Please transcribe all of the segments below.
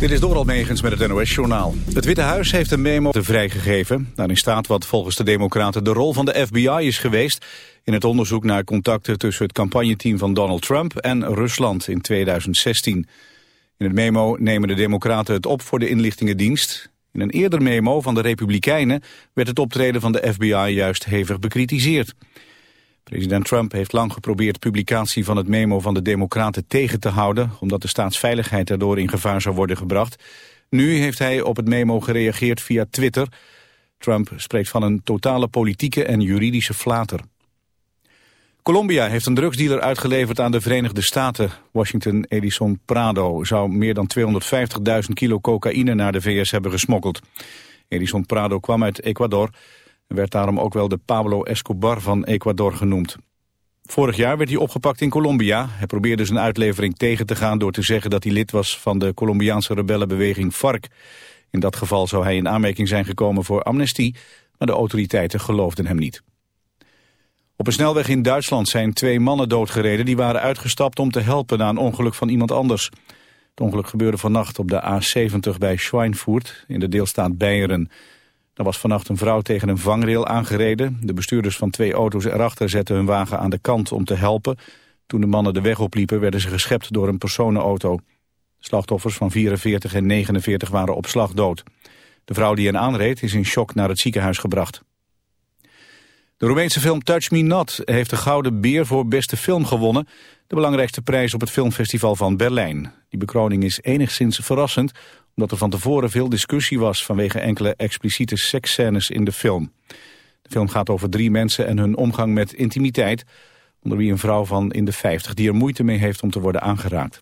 Dit is Doral Megens met het NOS-journaal. Het Witte Huis heeft een memo vrijgegeven. Daarin staat wat volgens de Democraten de rol van de FBI is geweest... in het onderzoek naar contacten tussen het campagneteam van Donald Trump en Rusland in 2016. In het memo nemen de Democraten het op voor de inlichtingendienst. In een eerder memo van de Republikeinen werd het optreden van de FBI juist hevig bekritiseerd. President Trump heeft lang geprobeerd publicatie van het memo van de Democraten tegen te houden, omdat de staatsveiligheid daardoor in gevaar zou worden gebracht. Nu heeft hij op het memo gereageerd via Twitter. Trump spreekt van een totale politieke en juridische flater. Colombia heeft een drugsdealer uitgeleverd aan de Verenigde Staten. Washington Edison Prado zou meer dan 250.000 kilo cocaïne naar de VS hebben gesmokkeld. Edison Prado kwam uit Ecuador en werd daarom ook wel de Pablo Escobar van Ecuador genoemd. Vorig jaar werd hij opgepakt in Colombia. Hij probeerde zijn uitlevering tegen te gaan door te zeggen dat hij lid was van de Colombiaanse rebellenbeweging FARC. In dat geval zou hij in aanmerking zijn gekomen voor amnestie, maar de autoriteiten geloofden hem niet. Op een snelweg in Duitsland zijn twee mannen doodgereden die waren uitgestapt om te helpen na een ongeluk van iemand anders. Het ongeluk gebeurde vannacht op de A70 bij Schweinfurt in de deelstaat Beieren. Er was vannacht een vrouw tegen een vangrail aangereden. De bestuurders van twee auto's erachter zetten hun wagen aan de kant om te helpen. Toen de mannen de weg opliepen werden ze geschept door een personenauto. Slachtoffers van 44 en 49 waren op slag dood. De vrouw die hen aanreed is in shock naar het ziekenhuis gebracht. De Roemeense film Touch Me Not heeft de Gouden Beer voor beste film gewonnen. De belangrijkste prijs op het filmfestival van Berlijn. Die bekroning is enigszins verrassend omdat er van tevoren veel discussie was vanwege enkele expliciete seksscènes in de film. De film gaat over drie mensen en hun omgang met intimiteit, onder wie een vrouw van in de 50 die er moeite mee heeft om te worden aangeraakt.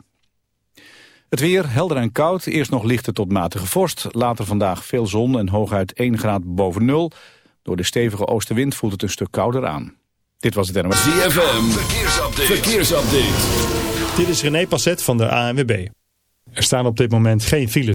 Het weer helder en koud, eerst nog lichte tot matige vorst, later vandaag veel zon en hooguit 1 graad boven nul. Door de stevige oostenwind voelt het een stuk kouder aan. Dit was het NOS. ZFM, verkeersupdate. verkeersupdate. Dit is René Passet van de ANWB. Er staan op dit moment geen files.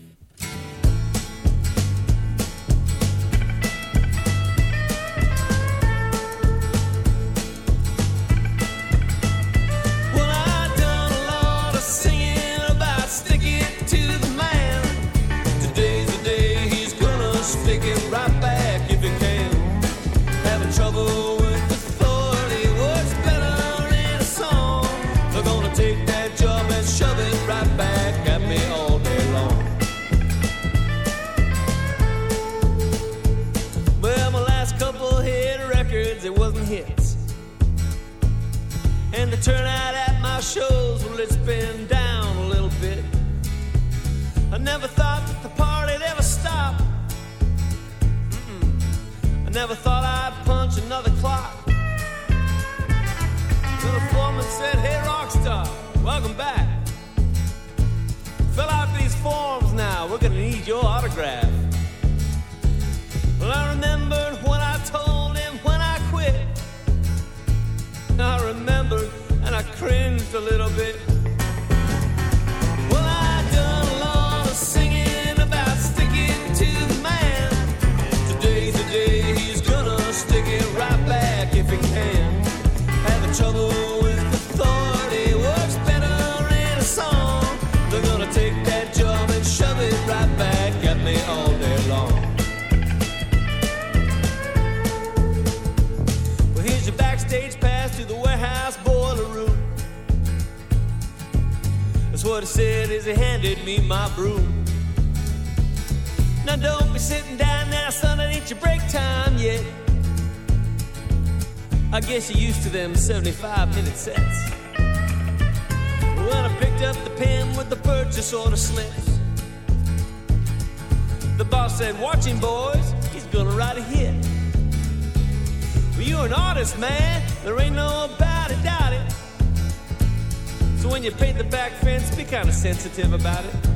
What he said as he handed me my broom. Now don't be sitting down now, son, it ain't your break time yet. I guess you're used to them 75 minute sets. When I picked up the pen with the purchase order slips, the boss said, Watch him, boys, he's gonna write a hit. Well, you're an artist, man, there ain't no about it, doubt it. So when you paint the back fence, be kind of sensitive about it.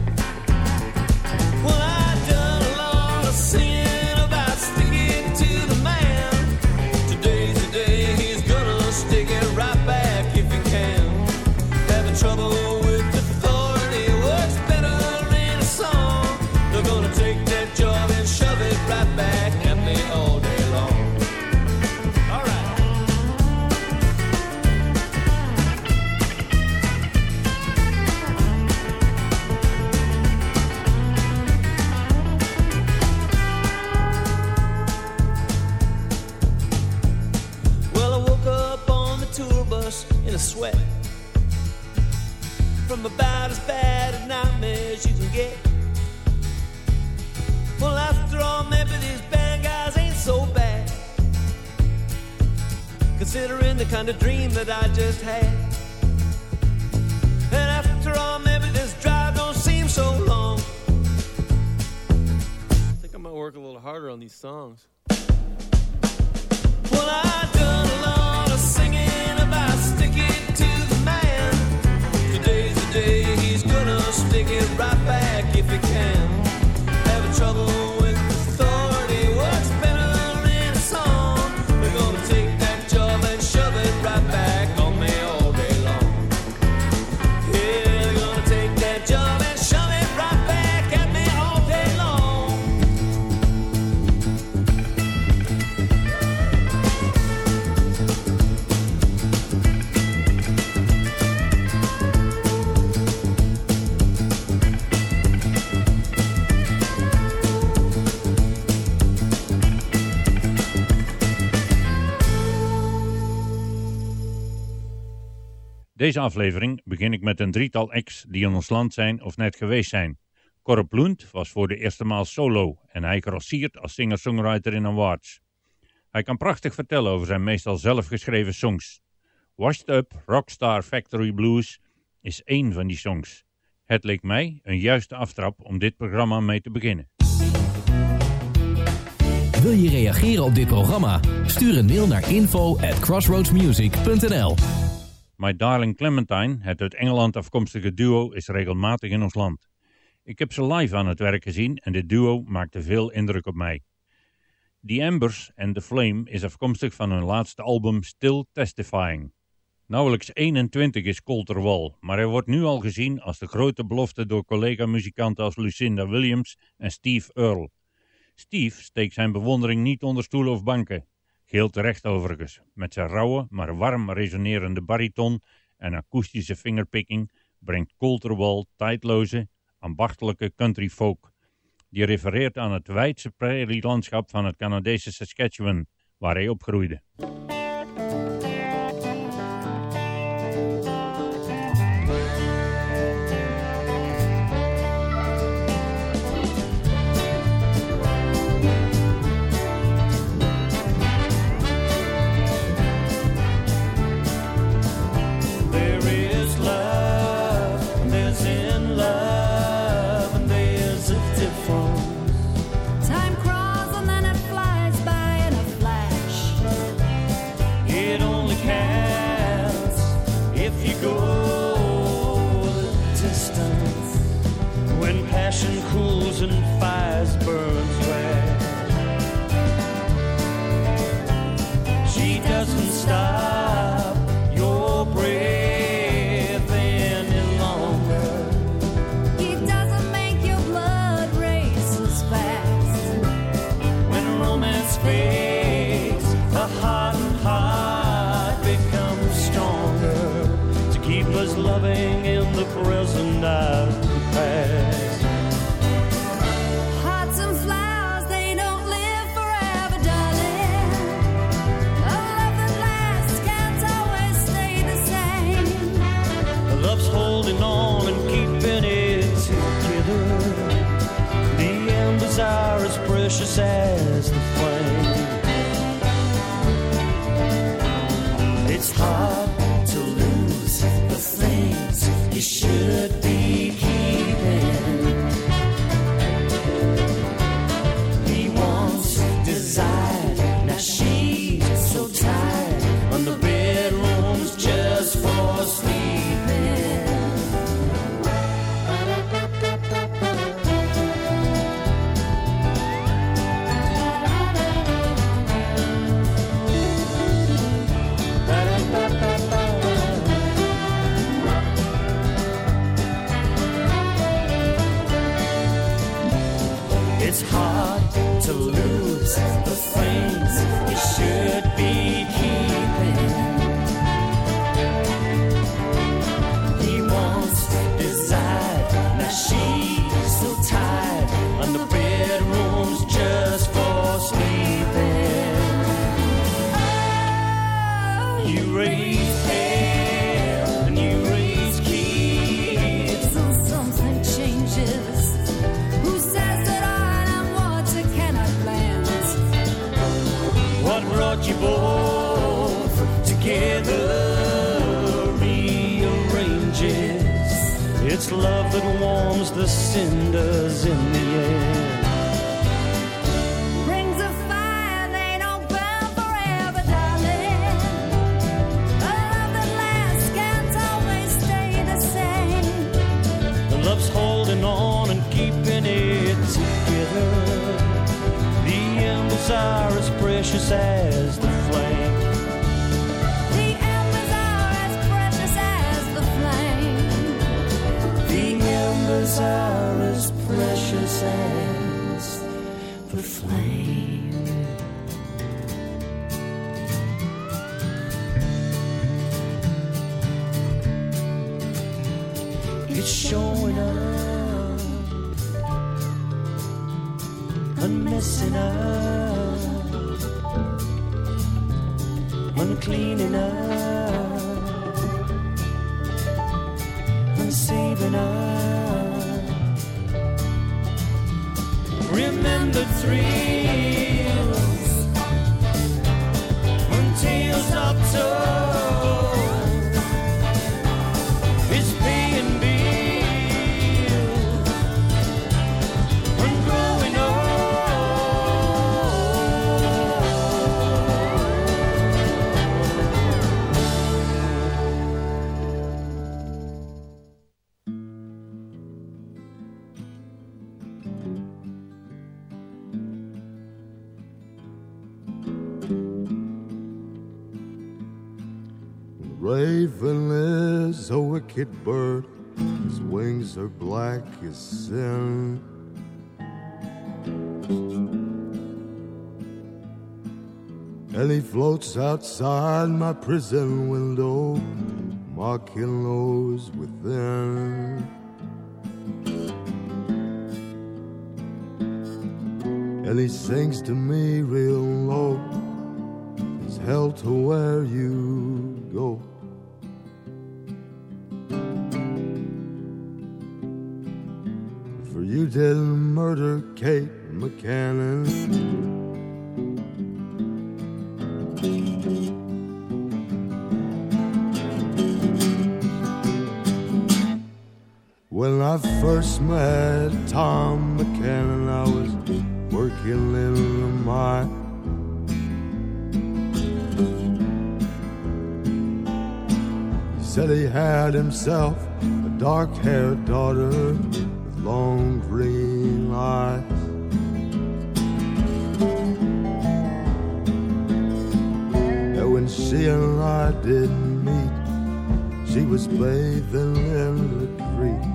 Work a little harder on these songs. Well, Deze aflevering begin ik met een drietal acts die in ons land zijn of net geweest zijn. Corp Lund was voor de eerste maal solo en hij grossiert als singer-songwriter in awards. Hij kan prachtig vertellen over zijn meestal zelfgeschreven songs. Washed Up Rockstar Factory Blues is één van die songs. Het leek mij een juiste aftrap om dit programma mee te beginnen. Wil je reageren op dit programma? Stuur een mail naar info at crossroadsmusic.nl My Darling Clementine, het uit Engeland afkomstige duo, is regelmatig in ons land. Ik heb ze live aan het werk gezien en dit duo maakte veel indruk op mij. The Embers and The Flame is afkomstig van hun laatste album Still Testifying. Nauwelijks 21 is Colter Wall, maar hij wordt nu al gezien als de grote belofte door collega-muzikanten als Lucinda Williams en Steve Earle. Steve steekt zijn bewondering niet onder stoelen of banken. Geheel terecht overigens. Met zijn rauwe, maar warm resonerende bariton en akoestische fingerpicking brengt Colterwall tijdloze, ambachtelijke country folk. Die refereert aan het wijdse prairielandschap van het Canadese Saskatchewan, waar hij opgroeide. It's showing up. And messing up. And cleaning up. And saving up. Remember thrills wicked bird, his wings are black as sin. And he floats outside my prison window, mocking those within. And he sings to me real low, it's hell to where you go. You didn't murder Kate McCannon. When I first met Tom McCannon, I was working in the mine. He said he had himself a dark haired daughter long green eyes. And when she and I did meet, she was bathing in the creek.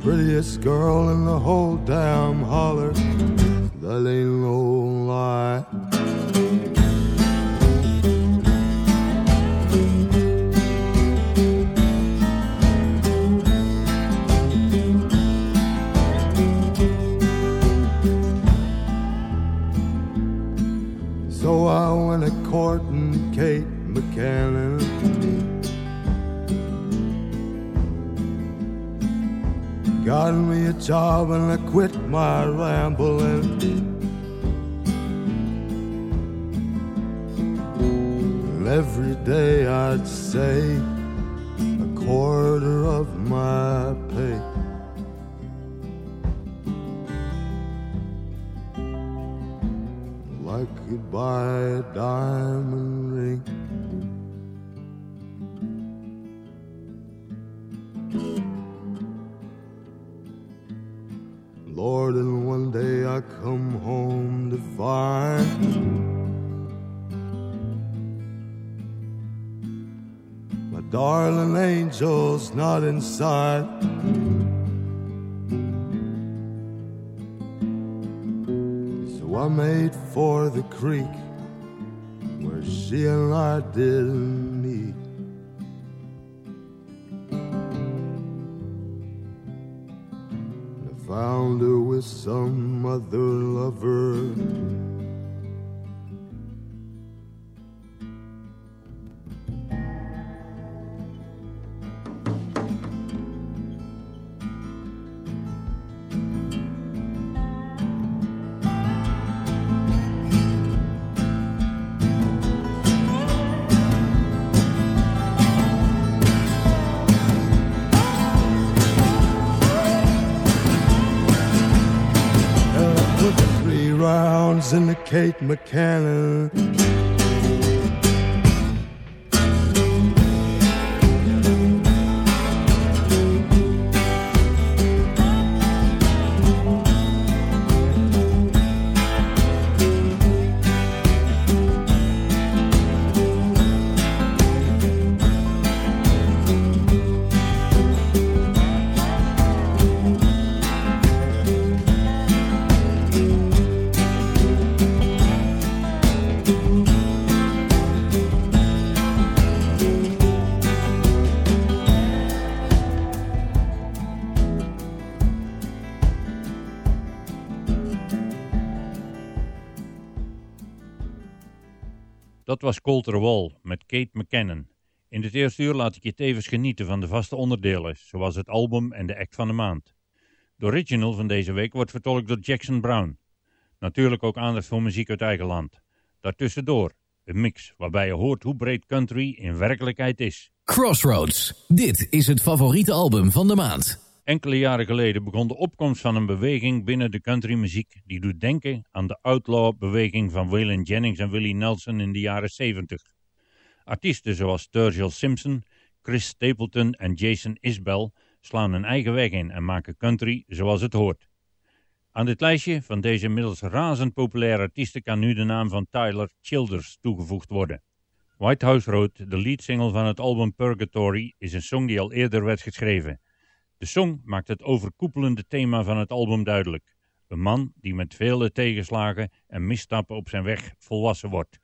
Prettiest girl in the whole damn holler. That ain't no lie. A job and I quit my rambling. And every day I'd say a quarter of my pay. Like could buy a diamond not inside. So I made for the creek where she and I didn't meet. I found her with some other lover. Kate McCannon. Was Wall met Kate McKinnon. In het eerste uur laat ik je tevens genieten van de vaste onderdelen, zoals het album en de act van de maand. De original van deze week wordt vertolkt door Jackson Brown. Natuurlijk ook aandacht voor muziek uit eigen land. Daartussendoor een mix waarbij je hoort hoe breed country in werkelijkheid is. Crossroads. Dit is het favoriete album van de maand. Enkele jaren geleden begon de opkomst van een beweging binnen de countrymuziek die doet denken aan de outlaw-beweging van Waylon Jennings en Willie Nelson in de jaren 70. Artiesten zoals Sturgill Simpson, Chris Stapleton en Jason Isbell slaan hun eigen weg in en maken country zoals het hoort. Aan dit lijstje van deze inmiddels razend populaire artiesten kan nu de naam van Tyler Childers toegevoegd worden. White House Road, de leadsingle van het album Purgatory, is een song die al eerder werd geschreven. De song maakt het overkoepelende thema van het album duidelijk. Een man die met vele tegenslagen en misstappen op zijn weg volwassen wordt.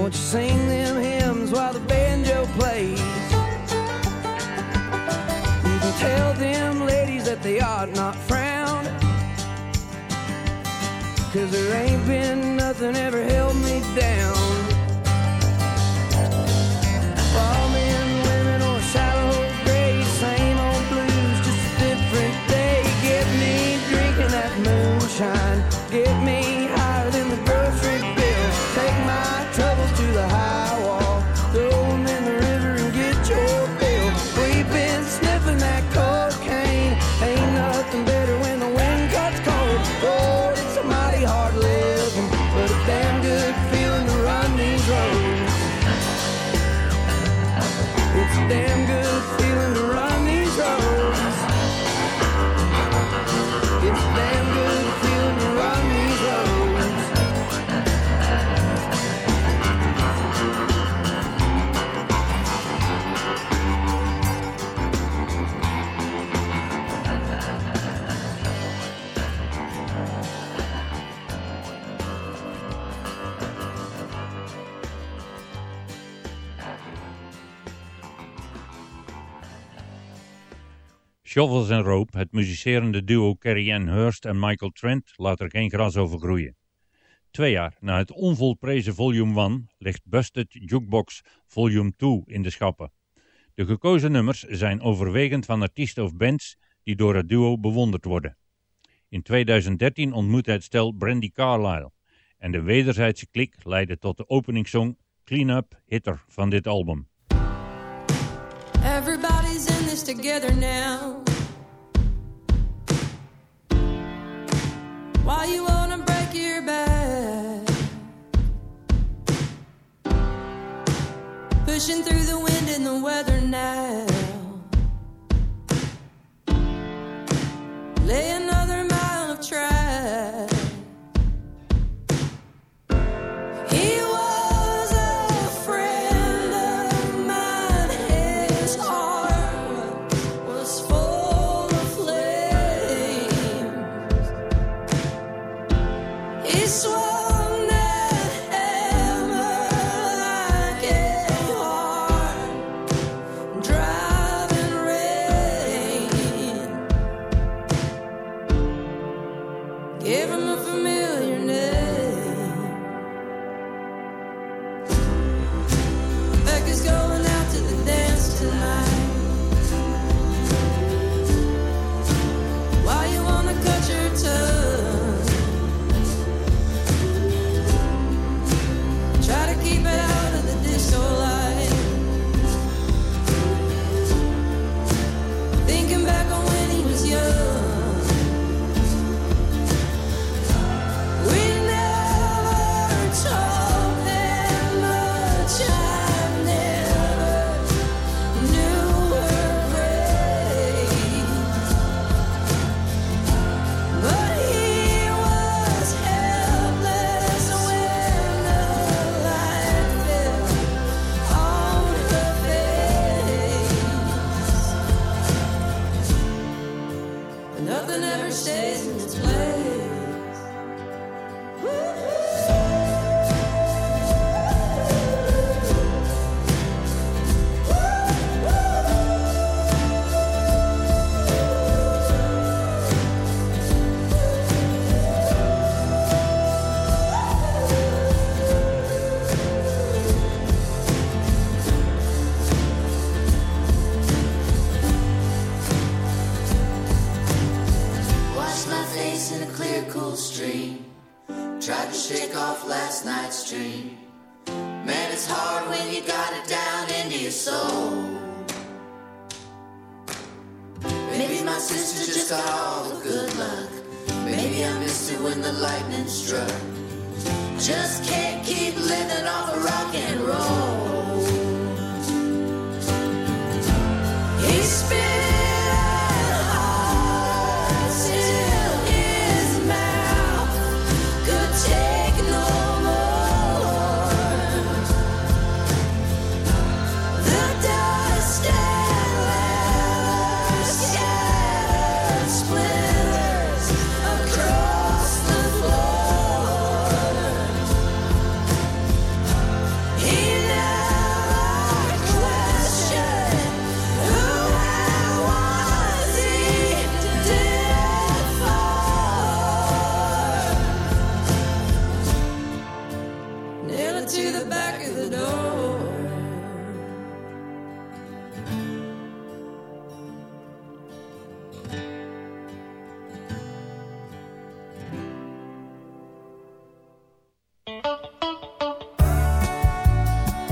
Won't you sing them hymns while the banjo plays? You can tell them ladies that they ought not frown. Cause there ain't been nothing ever held me down. Shovels en Rope, het muzicerende duo Carrie Ann Hurst en Michael Trent, laat er geen gras over groeien. Twee jaar na het onvolprezen volume 1 ligt Busted Jukebox volume 2 in de schappen. De gekozen nummers zijn overwegend van artiesten of bands die door het duo bewonderd worden. In 2013 ontmoette het stel Brandy Carlyle en de wederzijdse klik leidde tot de openingssong Clean Up Hitter van dit album. together now. Why you wanna break your back? Pushing through the wind.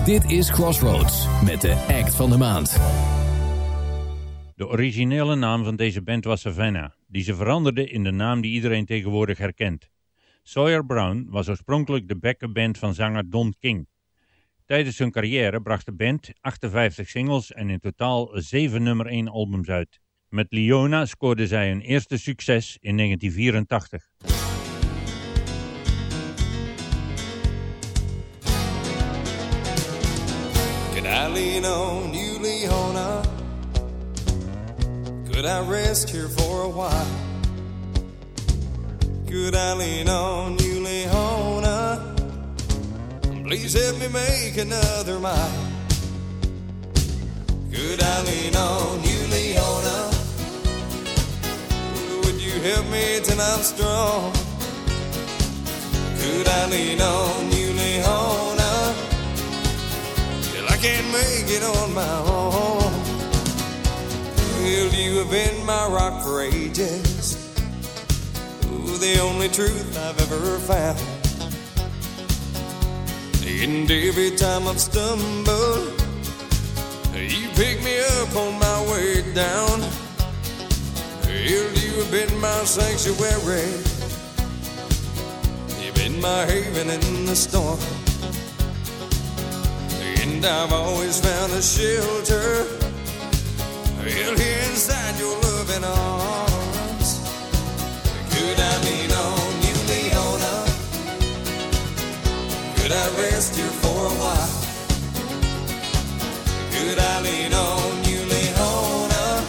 Dit is Crossroads met de act van de maand. De originele naam van deze band was Savannah, die ze veranderde in de naam die iedereen tegenwoordig herkent. Sawyer Brown was oorspronkelijk de backup-band van zanger Don King. Tijdens hun carrière bracht de band 58 singles en in totaal 7 nummer 1 albums uit. Met Leona scoorde zij hun eerste succes in 1984. I lean on you, Leona? Could I rest here for a while? Could I lean on you, Leona? Please help me make another mile. Could I lean on you, Leona? Would you help me till I'm strong? Could I lean on you, can't make it on my own. Well, you have been my rock for ages. Ooh, the only truth I've ever found. And every time I've stumbled, you pick me up on my way down. Well, you have been my sanctuary. You've been my haven in the storm. And I've always found a shelter. Well, here inside your loving arms. Could I lean on you, Leona? Could I rest here for a while? Could I lean on you, Leona?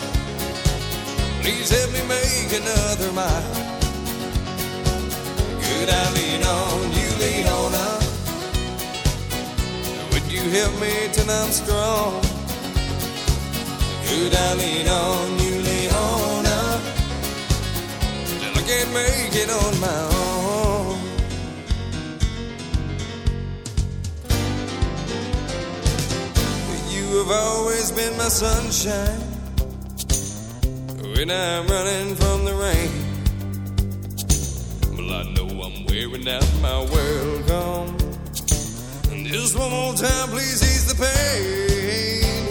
Please help me make another mile. Could I lean on you, Leona? You help me till I'm strong? Could I lean on you, Leona? Till I can't make it on my own. You have always been my sunshine when I'm running from the rain. Well, I know I'm wearing out my welcome. And just one more time, please ease the pain.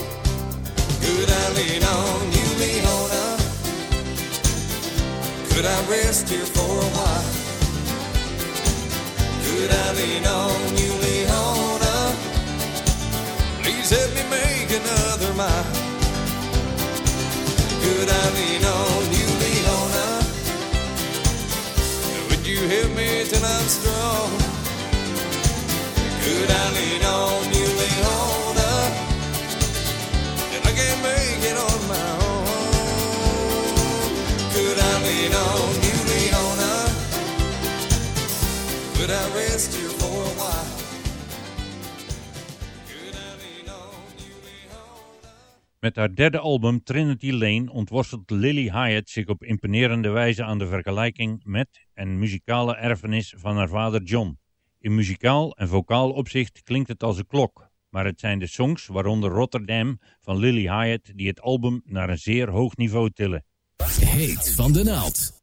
Could I lean on you, Leona? Could I rest here for a while? Could I lean on you, Leona? Please help me make another mile. Could I lean on you, Leona? Would you help me till I'm strong? Met haar derde album Trinity Lane ontworstelt Lily Hyatt zich op imponerende wijze aan de vergelijking met en muzikale erfenis van haar vader John. In muzikaal en vocaal opzicht klinkt het als een klok, maar het zijn de songs, waaronder Rotterdam van Lily Hyatt, die het album naar een zeer hoog niveau tillen. Heet van de naald.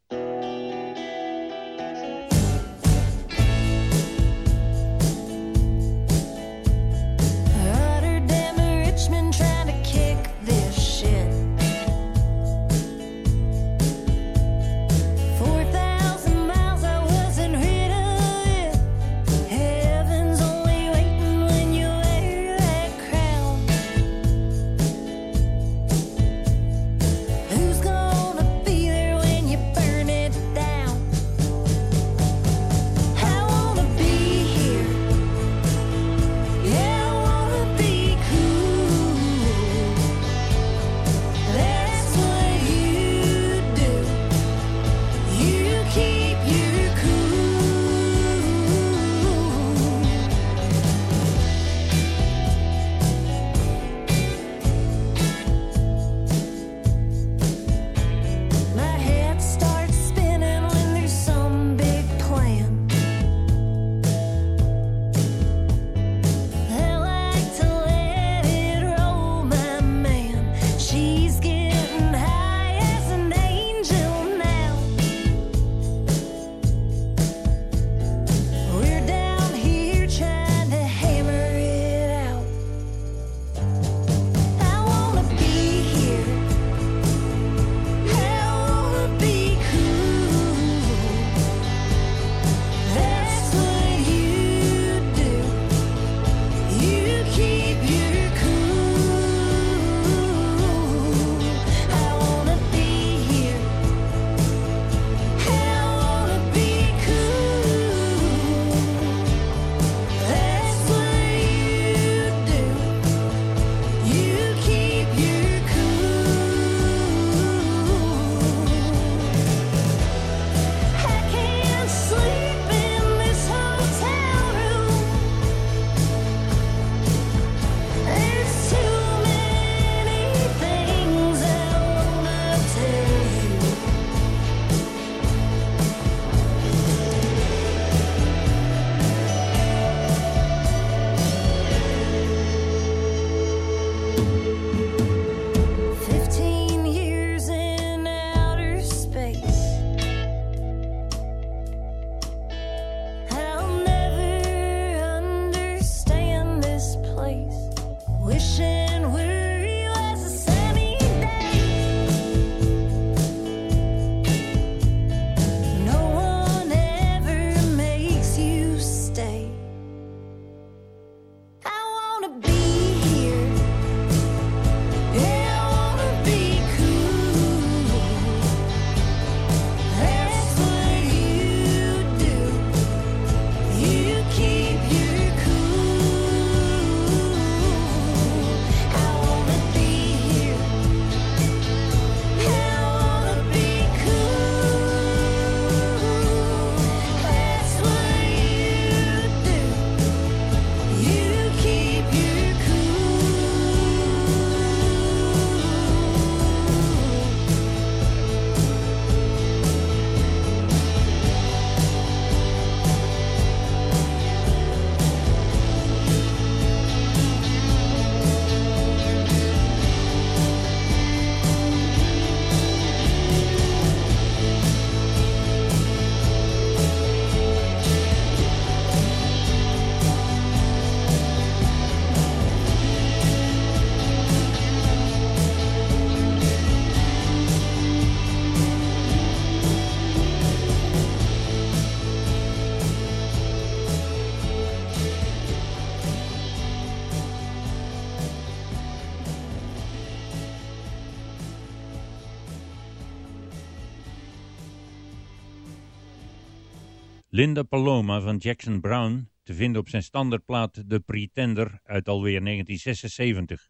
Linda Paloma van Jackson Brown, te vinden op zijn standaardplaat The Pretender uit alweer 1976.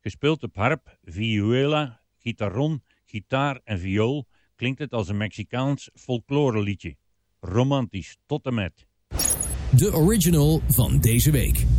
Gespeeld op harp, viola, gitaron, gitaar en viool klinkt het als een Mexicaans folkloreliedje. Romantisch, tot en met. De original van deze week.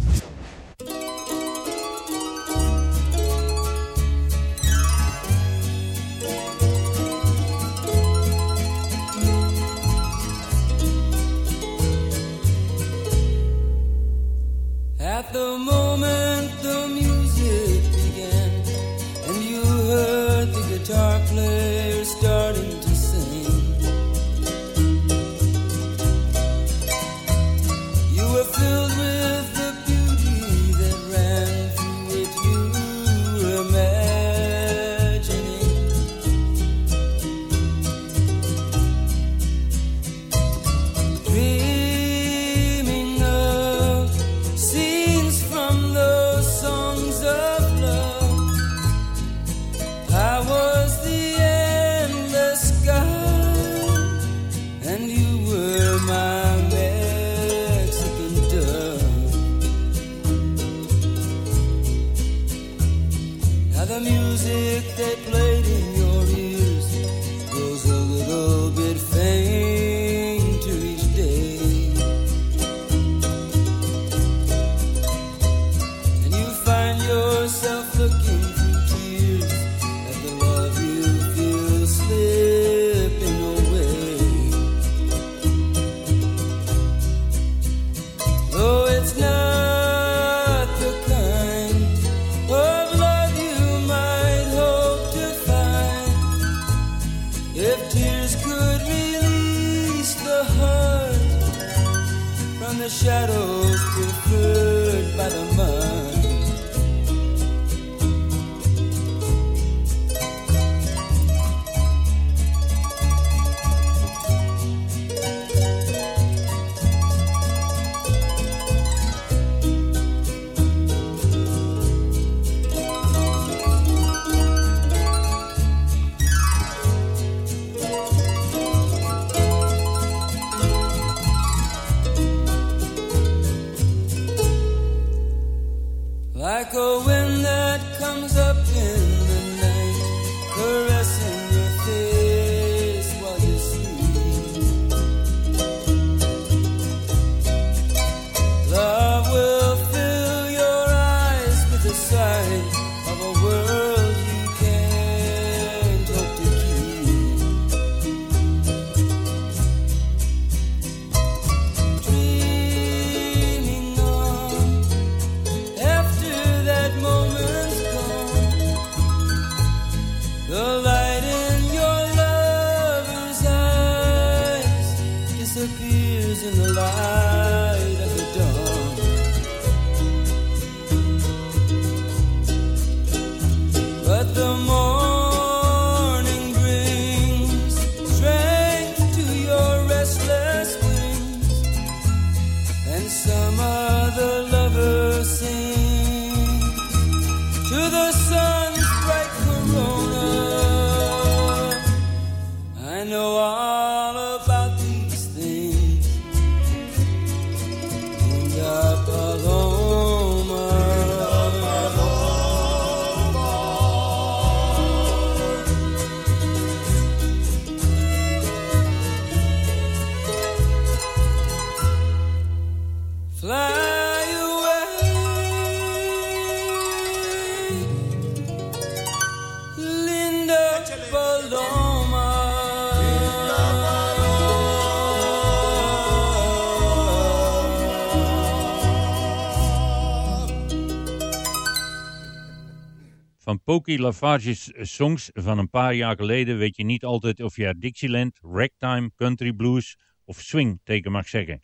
Van Pokey Lafarge's songs van een paar jaar geleden weet je niet altijd of je Dixieland, ragtime, country blues of swing teken mag zeggen.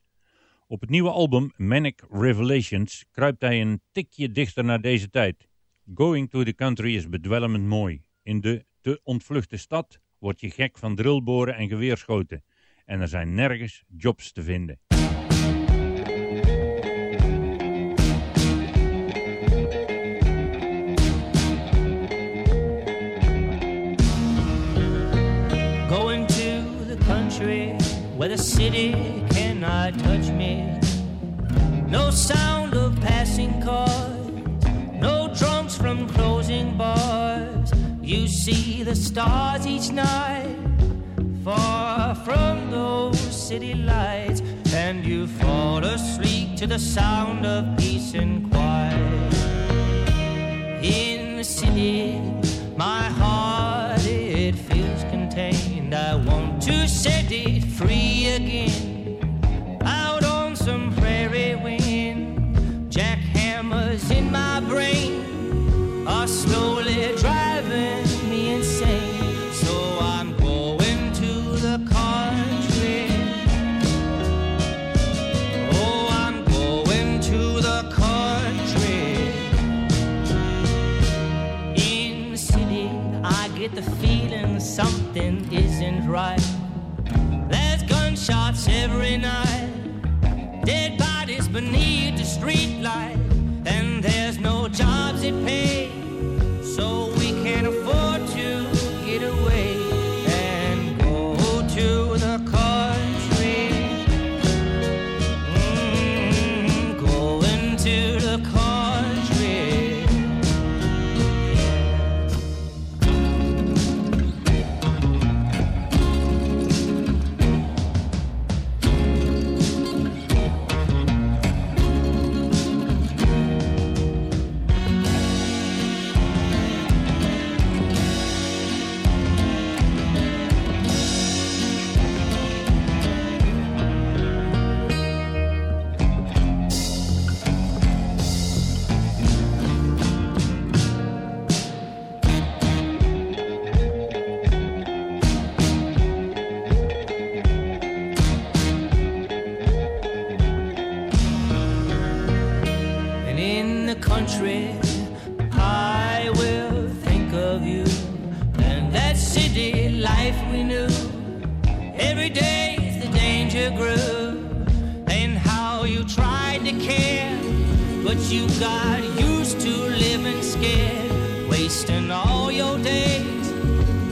Op het nieuwe album Manic Revelations kruipt hij een tikje dichter naar deze tijd. Going to the country is bedwelmend mooi. In de te ontvluchte stad word je gek van drillboren en geweerschoten. En er zijn nergens jobs te vinden. Where the city cannot touch me. No sound of passing cars, no drums from closing bars. You see the stars each night, far from those city lights, and you fall asleep to the sound of peace and quiet. In the city, my heart it feels contained. I want to set beneath the streetlight, and there's no jobs that pay, life we knew. Every day the danger grew, and how you tried to care, but you got used to living scared, wasting all your days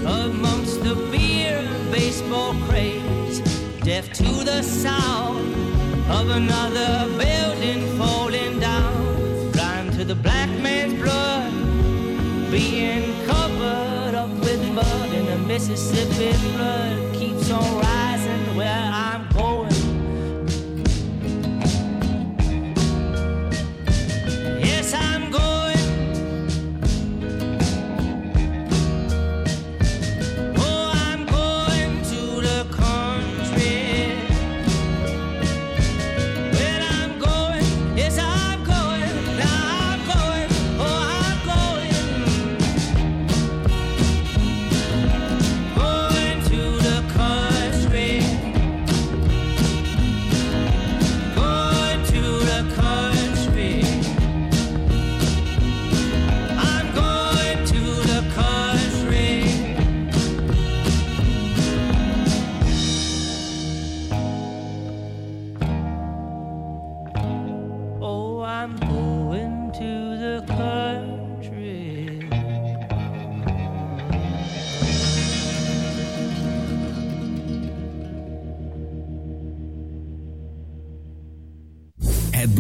amongst the beer and baseball craze, deaf to the sound of another building falling Mississippi flood keeps on rising. Where I'm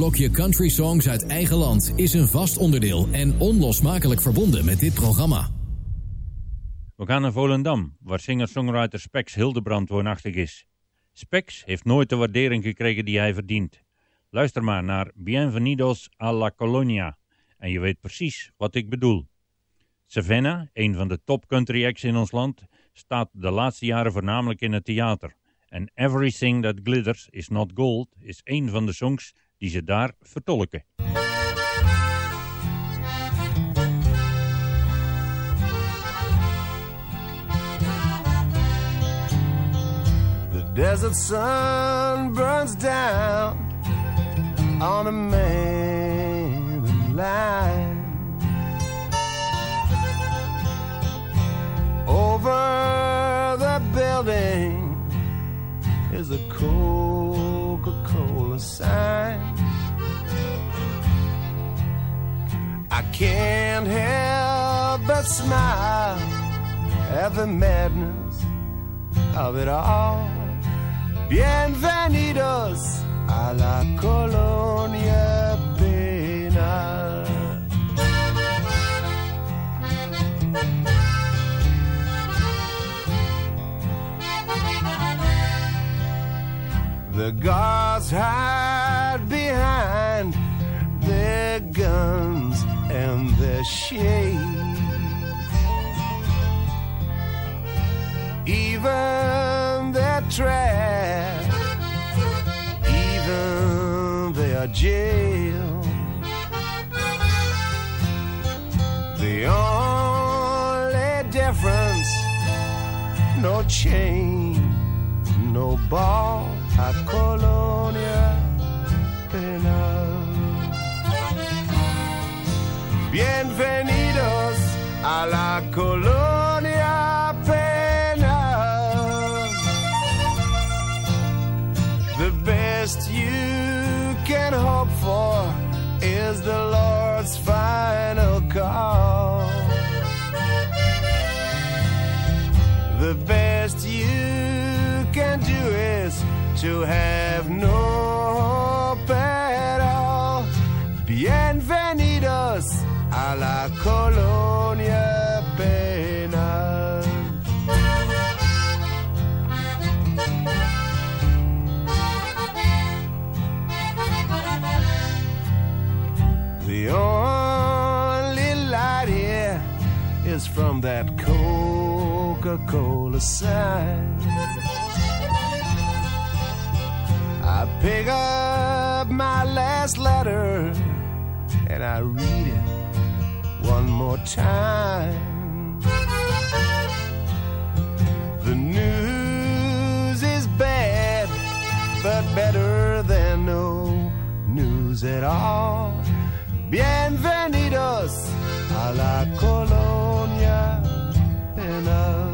blokje country songs uit eigen land is een vast onderdeel en onlosmakelijk verbonden met dit programma. We gaan naar Volendam, waar singer-songwriter Spex Hildebrand woonachtig is. Spex heeft nooit de waardering gekregen die hij verdient. Luister maar naar Bienvenidos a la Colonia en je weet precies wat ik bedoel. Savannah, een van de top country acts in ons land, staat de laatste jaren voornamelijk in het theater. En Everything That Glitters Is Not Gold is een van de songs die ze daar vertolken. The desert sun burns down on a man in line. Over the building is a Coca Sign. I can't help but smile at the madness of it all. Bienvenidos a la colonia The guards hide behind their guns and their shades. Even their trash, even their jail. The only difference, no chain, no ball, a colonia penal. Bienvenidos a la colonia to have no hope at all. Bienvenidos a la colonia penal. The only light here is from that Coca Cola sign. Pick up my last letter and I read it one more time. The news is bad, but better than no news at all. Bienvenidos a la colonia penal.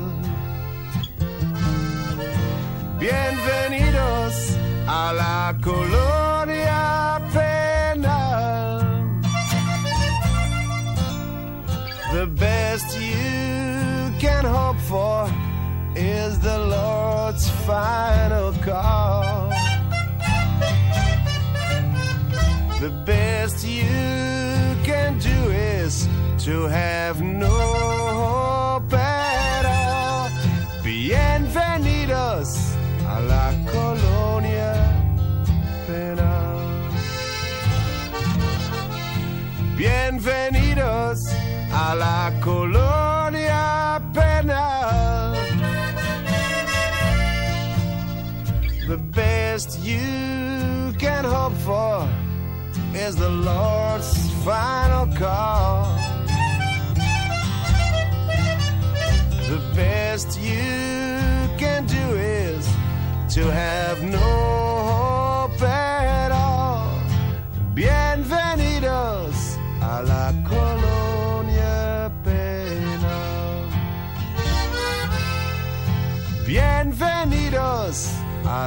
Bienvenidos a la colonia. The best you can hope for is the Lord's final call. The best you can do is to have no Bienvenidos a la colonia penal. The best you can hope for is the Lord's final call. The best you can do is to have no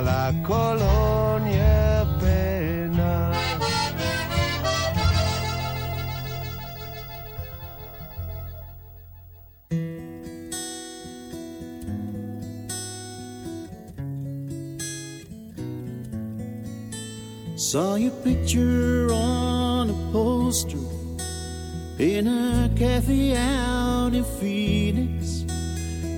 la colonia penal. Saw your picture on a poster in a cafe out in Phoenix.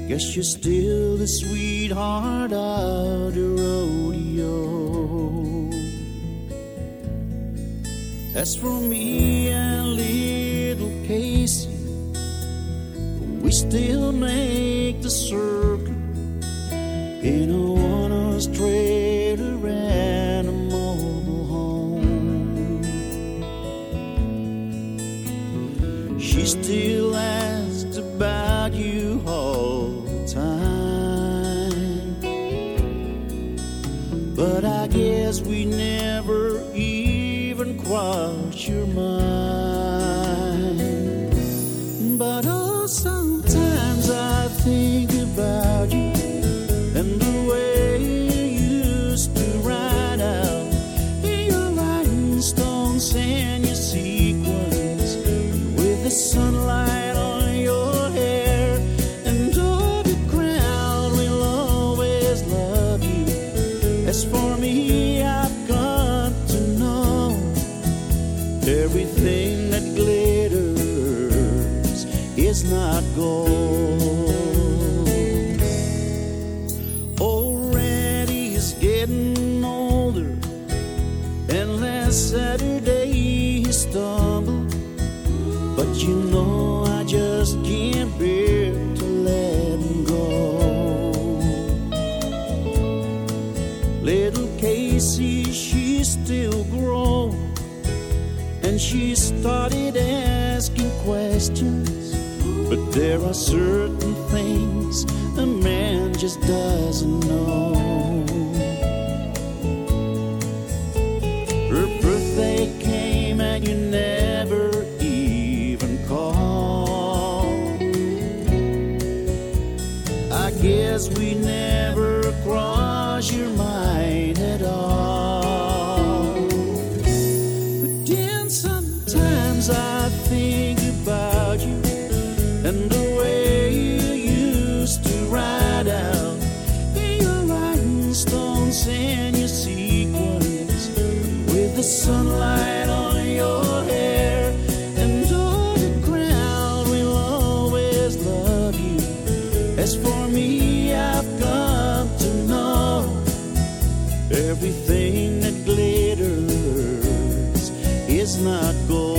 Guess you're still the sweetheart of the rodeo. As for me and little Casey, we still make the circuit in a one-horse trailer and a mobile home. She still asks about but I guess we never certain things a man just doesn't not gold.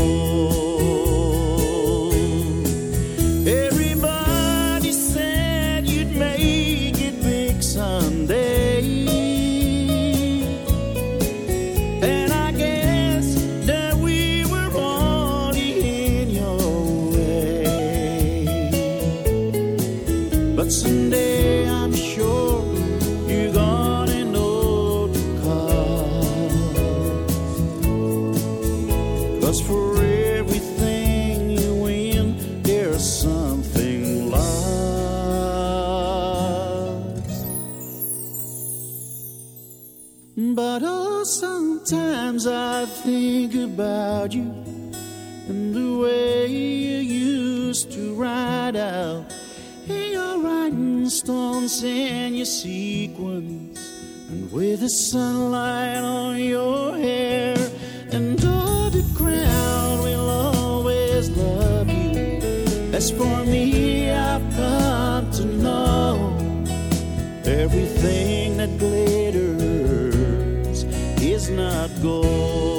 Rhinestones and your sequins, and with the sunlight on your hair, and all the crowd will always love you. As for me, I've come to know everything that glitters is not gold.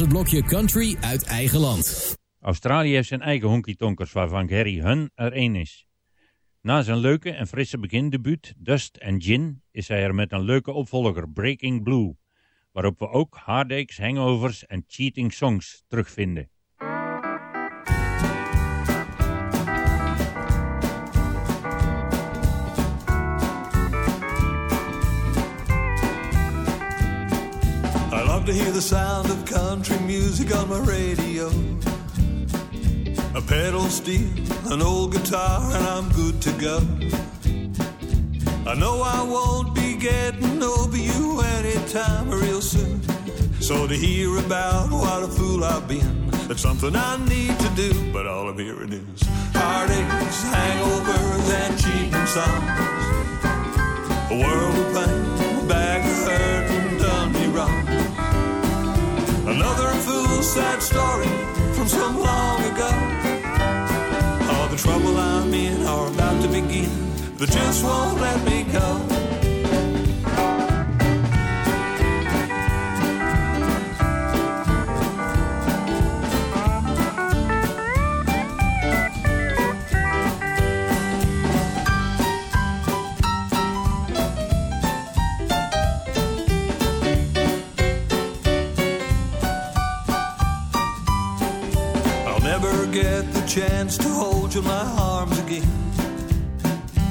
Het blokje Country uit eigen land. Australië heeft zijn eigen honky-tonkers waarvan Gary Hun er één is. Na zijn leuke en frisse begindebuut Dust and Gin is hij er met een leuke opvolger Breaking Blue, waarop we ook heartaches, hangovers en cheating songs terugvinden. To hear the sound of country music on my radio. A pedal steel, an old guitar, and I'm good to go. I know I won't be getting over you anytime real soon. So to hear about what a fool I've been, It's something I need to do, but all I'm hearing is heartaches, hangovers, and cheating songs. A world of pain, a bag of hurt, and done me wrong. Another fool's sad story from some long ago. All the trouble I'm in are about to begin, but just won't let me go. Chance to hold you in my arms again.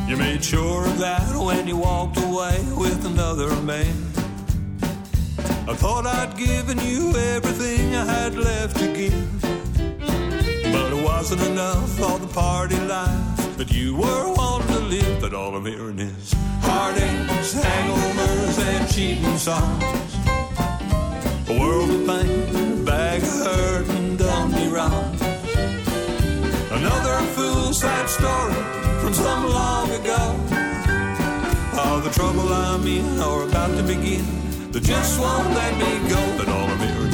You made sure of that when you walked away with another man. I thought I'd given you everything I had left to give. But it wasn't enough, all the party life that you were wanting to live. But all I'm hearing is heartaches, hangovers, and cheating songs. I'm in are about to begin. They just won't let me go. But all I'm hearing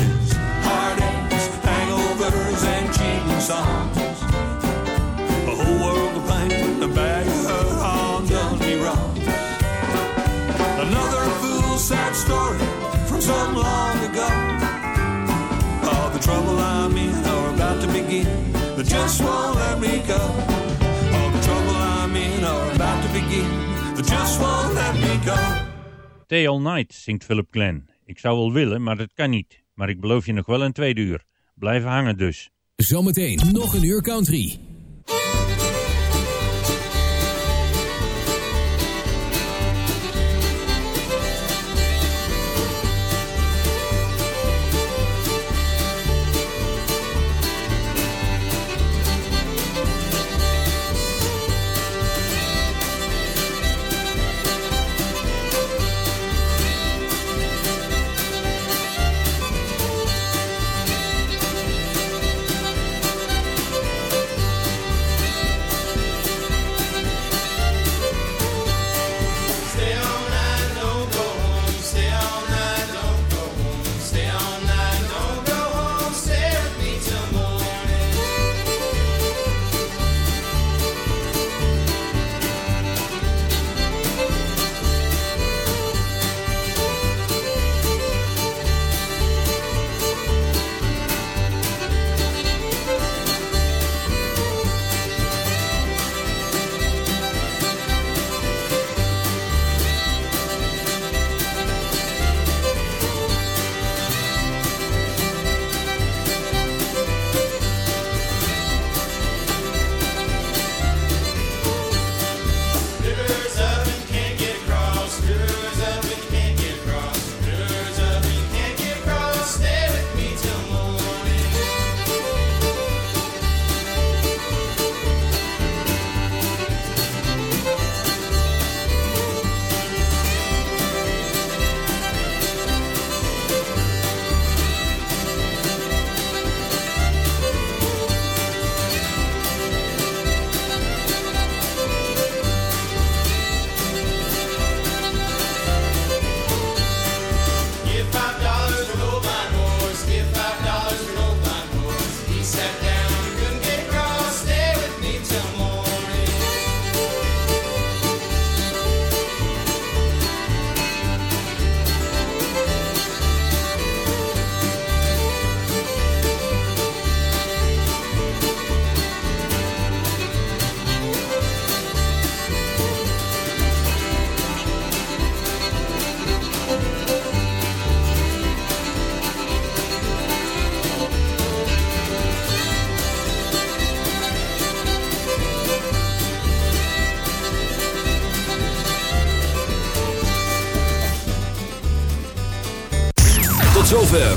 heartaches, hangovers, and cheating songs. A whole world of pain, a bag of all done me wrong. Another fool's sad story from some long ago. All the trouble I'm in are about to begin. They just won't let me go. All the trouble I'm in are about to begin. Just won't let me go. Stay All Night, zingt Philip Glenn. Ik zou wel willen, maar dat kan niet. Maar ik beloof je nog wel een tweede uur. Blijf hangen dus. Zometeen nog een uur country.